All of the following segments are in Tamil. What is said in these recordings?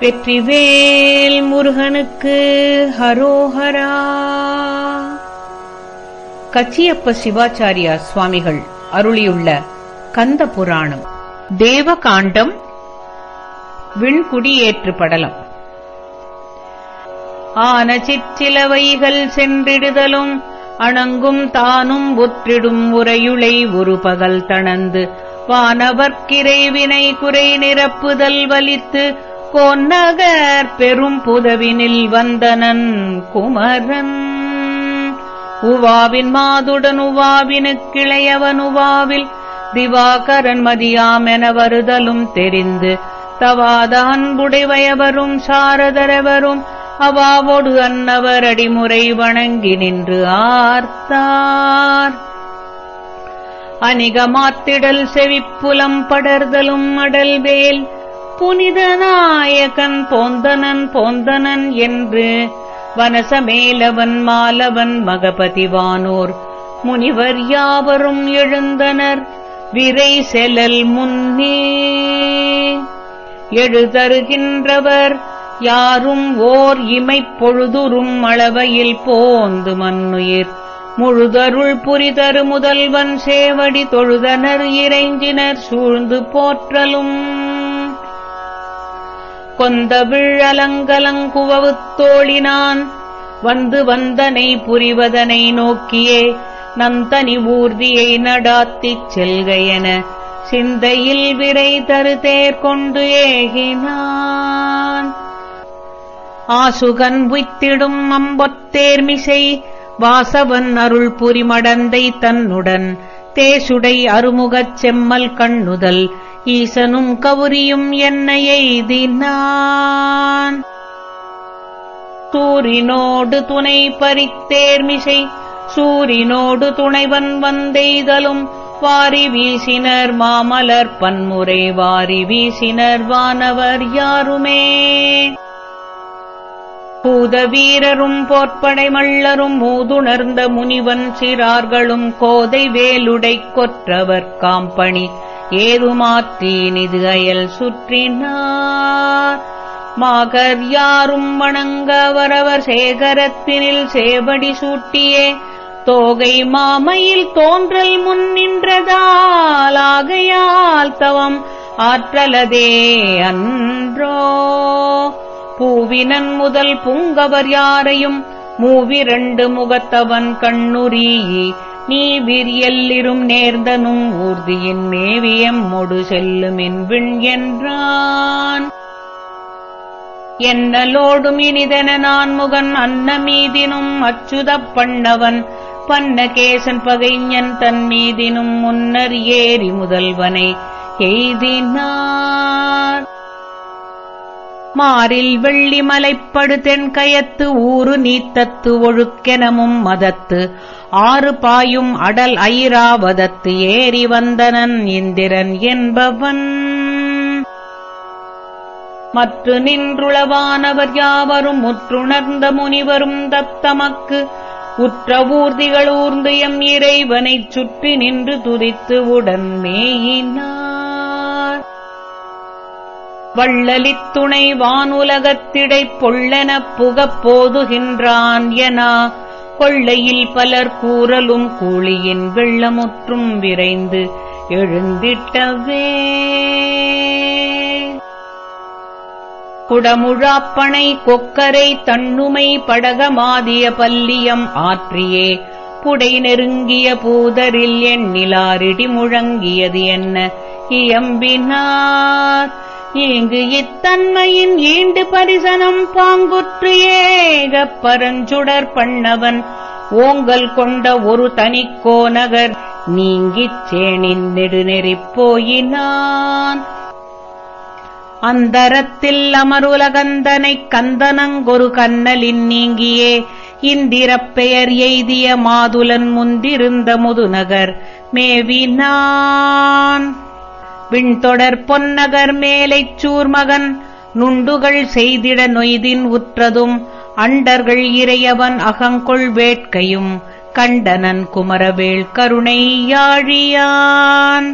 வெற்றிவேல் முருகனுக்கு ஹரோஹரா. கச்சியப்ப சிவாச்சாரியா சுவாமிகள் அருளியுள்ள கந்த புராணம். தேவகாண்டம் விண்குடியேற்று படலம். ஆன சிற்றிலவைகள் சென்றிடுதலும் அணங்கும் தானும் ஒற்றிடும் உரையுளை ஒரு பகல் தணந்து வானவர்க்கிரைவினை குறை நிரப்புதல் வலித்து கோன்னகர் பெரும் புதவினில் வந்தனன் குமரன். உவாவின் மாதுடன் உவாவினுக்கிளையவன் உவாவில் திவாகரன் மதியாமென வருதலும் தெரிந்து தவாத அன்புடைவயவரும் சாரதரவரும் அவாவோடு அன்னவர் அடிமுறை வணங்கி நின்று ஆர்த்தார். அணிகமாத்திடல் செவிப்புலம் படர்தலும் அடல்வேல் புனிதநாயகன் புனித நாயகன் போந்தனன் போந்தனன் என்று வனசமேலவன் மாலவன் மகபதிவானோர். முனிவர் யாவரும் எழுந்தனர். விரை செலல் முன்னே எழுதருகின்றவர். யாரும் ஓர் இமைப்பொழுதுறும் அளவையில் போந்து மன்னுயிர். முழுதருள் புரிதரு முதல்வன் சேவடி தொழுதனர். இறைஞ்சினர் சூழ்ந்து போற்றலும் கொந்த அலங்கலங்குவவுத் தோழினான். வந்து வந்தனை புரிவதனை நோக்கியே நந்தனி ஊர்தியை நடாத்திச் செல்கையென சிந்தையில் விரை தரு கொண்டு ஏகினான். ஆசுகன் உய்த்திடும் அம்பொத்தேர்மிசை வாசவன் அருள் புரிமடந்தை தன்னுடன் தேசுடை அருமுகச் செம்மல் கண்ணுதல் ஈசனும் கவுரியும் என்னை எய்தினான். சூரினோடு துணை பறித்தேர்மிசை சூரினோடு துணைவன் வந்தெய்தலும் வாரி வீசினர் மாமலர் பன்முறை வாரி வீசினர் வானவர் யாருமே. பூத வீரரும் போர்ப்படை மள்ளரும் மூதுணர்ந்த முனிவன் சிறார்களும் கோதை வேலுடை கொற்றவர் காம்பணி ஏதுமாற்றீனிது அயல் சுற்றினார். மாகர் யாரும் வணங்க வரவர் சேகரத்தினில் சேபடி சூட்டியே. தோகை மாமையில் தோன்றல் முன் நின்றதால் ஆகையால் தவம் ஆற்றலதே அன்றோ. பூவினன் முதல் புங்கவர் யாரையும் மூவிரண்டு முகத்தவன் கண்ணுரீ நீ விரியல்லிரும் நேர்ந்தனும் ஊர்தியின் மேவியம் மொடு செல்லும் விண் என்றான். என்னலோடும் இனிதென நான் முகன் அன்னமீதினும் அச்சுதப் பண்ணவன் பன்னகேசன் பகைஞன் தன் மீதினும் முன்னர் ஏறி முதல்வனை எய்தினார். மாறில் வெள்ளி மலைப்படு தென்கயத்து ஊறு நீத்தத்து ஒழுக்கெனமும் மதத்து ஆறு பாயும் அடல் ஐராவதத்து ஏறி வந்தனன் இந்திரன் என்பவன். மற்று நின்றுளவானவர் யாவரும் முற்றுணர்ந்த முனிவரும் தத்தமக்கு உற்ற ஊர்திகள் ஊர்ந்து எம் இறைவனைச் சுற்றி நின்று துதித்து உடன் மேயினார். வள்ளலித் வானுலகத்திடை பொள்ளெனப் புகப் போதுகின்றான் என கொள்ளையில் பலர் கூறலும் கூலியின் வெள்ளமுற்றும் விரைந்து எழுந்திட்டவே. குடமுழாப்பனை கொக்கரை தன்னுமை படகமாதிய பல்லியம் ஆற்றியே. புடை நெருங்கிய பூதரில் எண்ணிலாரிடி முழங்கியது என்ன? இயம்பினார். இங்கு இத்தன்மையின் ஈண்டு பரிசனம் பாங்குற்று ஏகப் பரஞ்சுடர் பண்ணவன். ஓங்கல் கொண்ட ஒரு தனிக்கோ நகர் நீங்கிச் சேனின் நெடுநெறிப் போயினான். அந்தரத்தில் அமருலகந்தனைக் கந்தனங்கொரு கண்ணலின் நீங்கியே. இந்திரப் பெயர் எய்திய மாதுலன் முந்திருந்த முதுநகர் மேவினான். விண்தொடர் பொன்னகர் மேலைச் சூர்மகன் நுண்டுகள் செய்திட நொய்தின் உற்றதும் அண்டர்கள் இறையவன் அகங்கொள் வேட்கையும் கண்டனன் குமரவேள் கருணை யாழியான்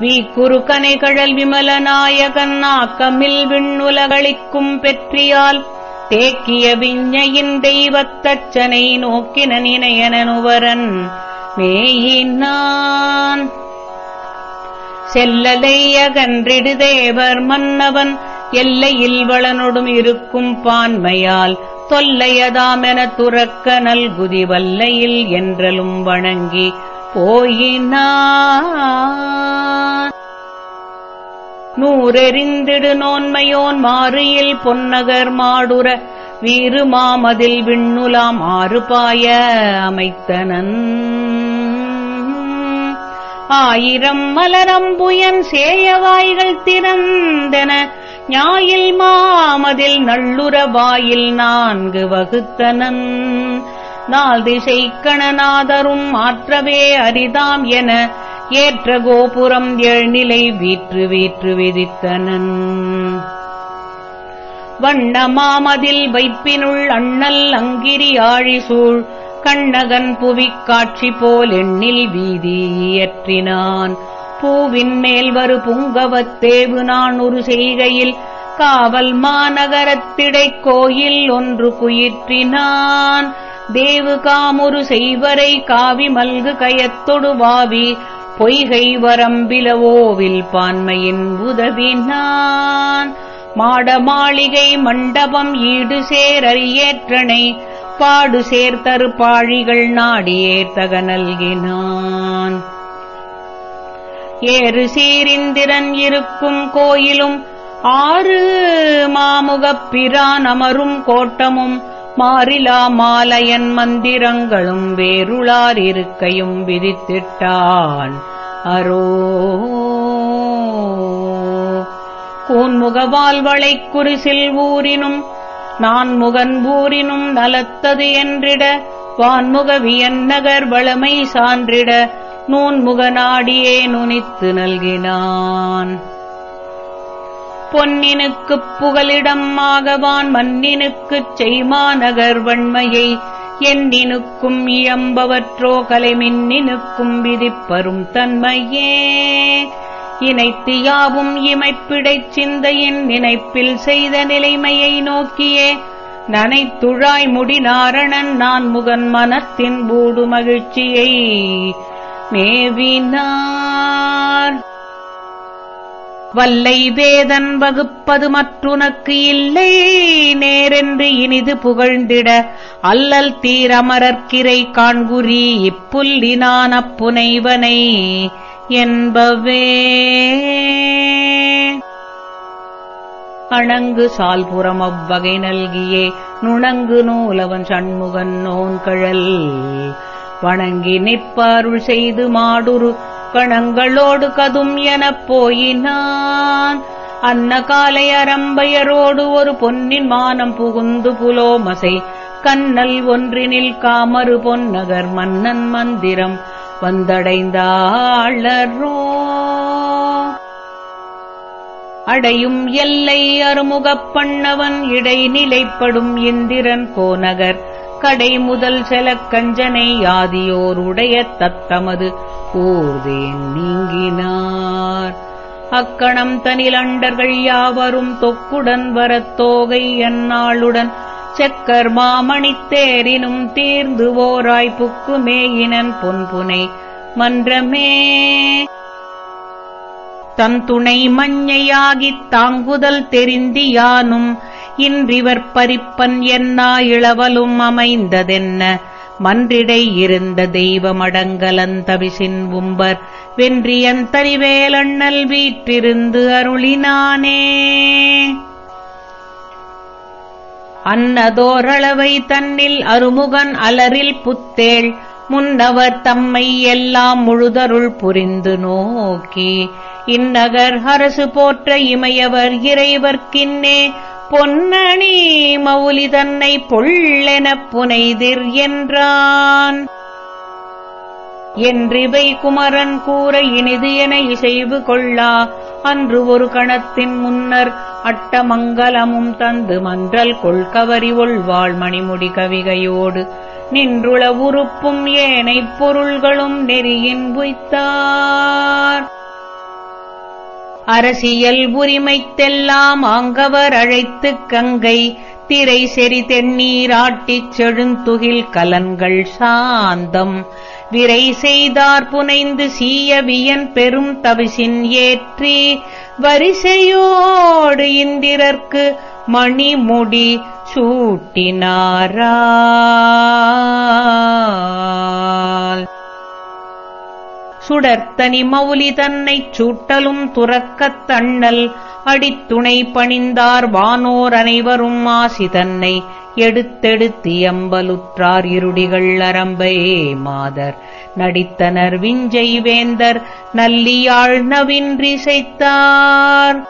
வீக்குரு கனைகழல் விமலநாயகன் ஆக்கமில் விண்ணுலகளிக்கும் பெற்றியால் தேக்கிய விஞ்ஞையின் தெய்வத்தச்சனை நோக்கின நினையனனுவரன் மேயினான். செல்லலையகன்றிடு தேவர் மன்னவன். எல்லையில் வளனொடும் இருக்கும் பான்மையால் தொல்லையதாமெனத் துறக்க நல்குதி வல்லையில் என்றலும் வணங்கி போயினான். நூறெறிந்திடு நோன்மையோன் மாறியில் பொன்னகர் மாடுற. வீறு மாமதில் விண்ணுலாம் ஆறு பாய அமைத்தனன். ஆயிரம் மலரம்புயன் சேயவாய்கள் திறந்தன. ஞாயில் மாமதில் நள்ளுற வாயில் நான்கு வகுத்தனன். நாள் திசை கணநாதரும் மாற்றவே அரிதாம் என ஏற்ற கோபுரம் ஏழ்நிலை வீற்று வீற்று விதித்தனன் வண்ண மாமதில் வைப்பினுள் அண்ணல் அங்கிரி ஆழிசூழ் கண்ணகன் புவிக் காட்சி போல் எண்ணில் வீதி இயற்றினான். பூவின் மேல் வரு புங்கவத்தேவு நான் ஒரு செய்கையில் காவல் மாநகரத்திடை கோயில் ஒன்று குயிற்றினான். தேவு காமுரு செய்வரை காவி மல்கு கயத்தொடு வாவி பொய்கை வரம்பிலவோவில் பான்மையின் உதவினான். மாட மாளிகை மண்டபம் ஈடு சேரறியேற்றனை பாடு சேர்த்தரு பாழிகள் நாடியே தக நல்கினான். ஏறு சீரிந்திரன் இருக்கும் கோயிலும் ஆறு மாமுகப்பிரான் அமரும் கோட்டமும் மாறிலா மாலையன் மந்திரங்களும் வேருளார் இருக்கையும் விதித்திட்டான் அரோ கூன்முகவால் குறிசில் ஊரினும் நான் முகன் நலத்தது என்றிட வான்முக வியன்னகர் வளமை சான்றிட நூன்முக நாடியே நுனித்து நல்கினான். பொன்னினுக்குப் புகலிடம் ஆகவான் மன்னினுக்குச் செய்மாநகர் வன்மையை எண்ணினுக்கும் இயம்பவற்றோ கலைமின்னினுக்கும் விதிப்பரும் தன்மையே. இணைத்து யாவும் இமைப்பிடைச் சிந்தையின் நினைப்பில் செய்த நிலைமையை நோக்கியே நனைத்துழாய் முடி நாரணன் நான் முகன் மனத்தின் பூடு மகிழ்ச்சியை மேவினார். வல்லை வேதன் வகுப்பது மற்றுனக்கு இல்லை. நேரென்று இனிது புகழ்ந்திட அல்லல் தீரமரற்கிரை காண்குறி இப்புல்லினான் அப்புனைவனை என்பவே. அணங்கு சால்புறம் அவ்வகை நல்கியே நுணங்கு நூலவன் சண்முகன் நோன்கழல். வணங்கி நிற்பாருள் செய்து மாடுரு கணங்களோடு கதும் எனப் போயினான். அன்ன காலை அரம்பையரோடு ஒரு பொன்னின் மானம் புகுந்து புலோமசை கண்ணல் ஒன்றினில் காமறு பொன்னகர் மன்னன் மந்திரம். வந்தடைந்தாளரோ? அடையும் எல்லை அறுமுகப் பண்ணவன் இடைநிலைப்படும் இந்திரன் கோநகர். கடை முதல் செலக்கஞ்சனை கஞ்சனை உடைய தத்தமது. ஊர்தேன் நீங்கினார். அக்கணம் தனிலண்டர்கள் யாவரும் தொக்குடன் வரத் தோகை எந்நாளுடன் செக்கர் மாமணித்தேரினும் தீர்ந்து ஓராய் புக்கு மேயினன் பொன்புனை. மன்றமே. தன் துணை மஞ்சையாகித் தாங்குதல் தெரிந்தியானும் இன்றிவர் பறிப்பன் என்னா இளவலும் அமைந்ததென்ன? மன்றிடை இருந்த தெய்வமடங்கலந்தவிசின் உம்பர் வென்றியன் தரிவேலண்ணல் வீற்றிருந்து அருளினானே. அன்னதோரளவை தன்னில் அருமுகன் அலரில் புத்தேள். முன்னவர் தம்மை எல்லாம் முழுதருள் புரிந்து நோக்கி இந்நகர் அரசு போற்ற இமையவர் இறைவர்க்கின்னே பொன்னணி மௌலி தன்னை பொள்ளெனப் புனைதிர் என்றான். என்றிவை குமரன் கூற இனிது என இசைவு கொள்ளா அன்று ஒரு கணத்தின் முன்னர் அட்டமங்கலமும் தந்து மன்றல் கொள்கவரி ஒள்வாள் மணிமுடி கவிகையோடு. நின்றுள உறுப்பும் ஏனைப் பொருள்களும் நெறியின் உய்த்தார் அரசியல் உரிமைத்தெல்லாம் ஆங்கவர் அழைத்துக் கங்கை. திரை செறி தென்னீராட்டிச் செழுந்துகில் கலன்கள் சாந்தம். விரை செய்தார் புனைந்து சீயவியன் பெரும் தவிசின் ஏற்றி வரிசையோடு இந்திரர்க்கு மணிமுடி சூட்டினாரா. சுடர்த்தனி மௌலி தன்னைச் சூட்டலும் துறக்கத் தண்ணல் அடித்துணை பணிந்தார் வானோர் அனைவரும் ஆசி தன்னை எடுத்தெடுத்தியம்பலுற்றார் இருடிகள் அரம்பே மாதர். நடித்தனர் விஞ்சை வேந்தர் நல்லியாழ் நவின்றிசைத்தார்.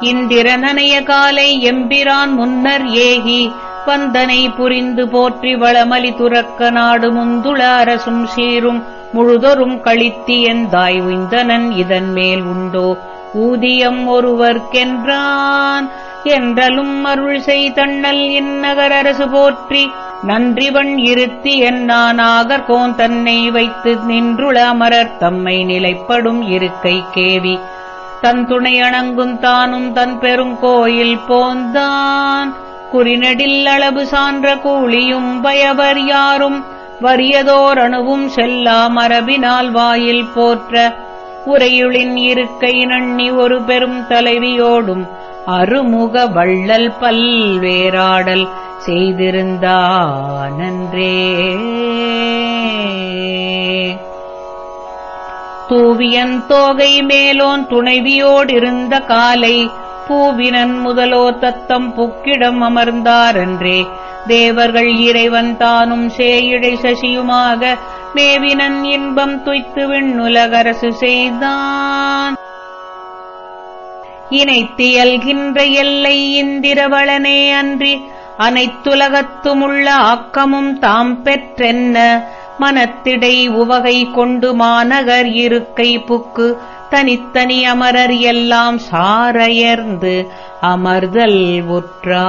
இந்திரனனைய காலை எம்பிரான் முன்னர் ஏகி வந்தனை புரிந்து போற்றி வளமலி துறக்க நாடு முந்துள அரசும் சீரும் முழுதொரும் கழித்தி எந்தாய் உய்ந்தனன் இதன் மேல் உண்டோ. ஊதியம் ஒருவர்க்கென்றான். என்றலும் அருள் செய்தண்ணல் இந்நகர் அரசு போற்றி. நன்றிவன் இருத்தி என்னானாகர் கோன் தன்னை வைத்து நின்றுள அமரர். தம்மை நிலைப்படும் இருக்கை கேவி. தன் துணை அணங்கும் தானும் தன் பெருங்கோயில் போந்தான். குறிநெடில் அளவு சான்ற கூலியும் பயவர் யாரும். வறியதோர் அணுவும் செல்லா மரபினால் வாயில் போற்ற. உரையுளின் இருக்கை நண்ணி ஒரு பெரும் தலைவியோடும் அருமுக வள்ளல் பல்வேராடல் செய்திருந்தானன்றே. தூவியன் தோகை மேலோன் துணைவியோடிருந்த காலை பூவினன் முதலோ தத்தம் புக்கிடம் அமர்ந்தாரன்றே. தேவர்கள் இறைவன் தானும் சேயிழை சசியுமாக மேவினன் இன்பம் துய்த்து விண்ணுலகரசு செய்தான். இணைத்தியல்கின்ற எல்லை இந்திரவளனே அன்றி அனைத்துலகத்துமுள்ள ஆக்கமும் தாம் பெற்றென்ன? மனத்திடை உவகை கொண்டு மாநகர் இருக்கை புக்கு தனித்தனி அமரர் எல்லாம் சாரையர்ந்து அமர்தல் உற்றா.